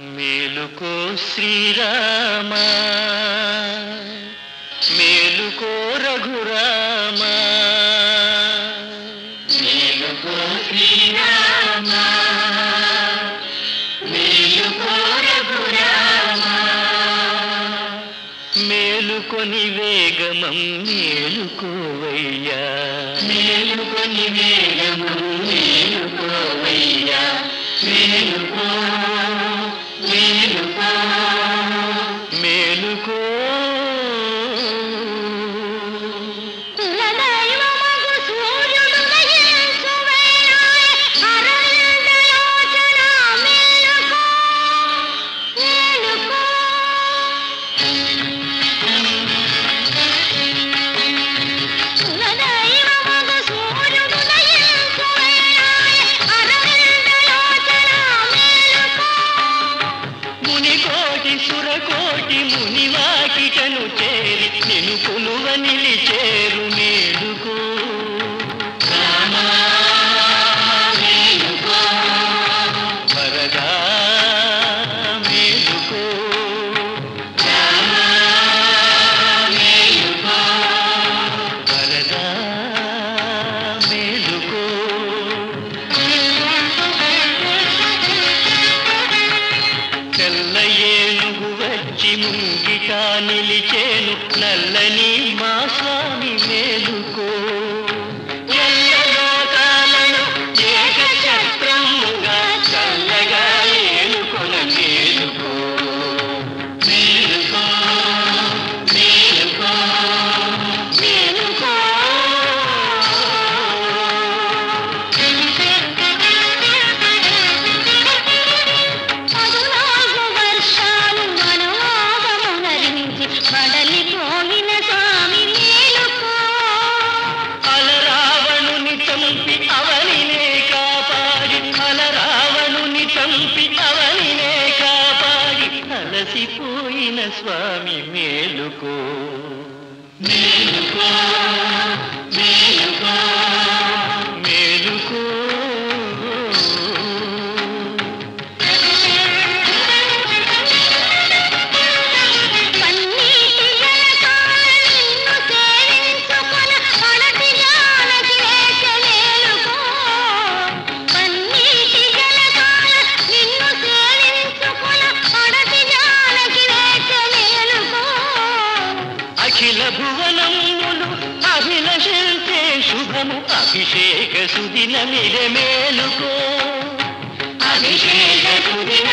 మేలుకో శ్రీరామ మేలుకో రఘురామ. మేలుకో శ్రీరామ మేలుకో రఘురామ. మేలుకొని వేగమం మేలుకోవయ్యా మేలుకొని వేగమం మేలుకోవయ్యా మేలుకో ముని మునికోటి సురకోటి మునివాకిటను చేరి నిను కొలువ నిలిచేరు మీరు నల్ల ఏనుగు వచ్చి ముంగిగా నిలిచేను. నల్లని మా స్వామి స్వామి మేలుకో. మేలుకో. అఖిల భువనములు అభిలషించే శుభము అభిషేక సుదిన మేలుకో. అభిషేక సుదిన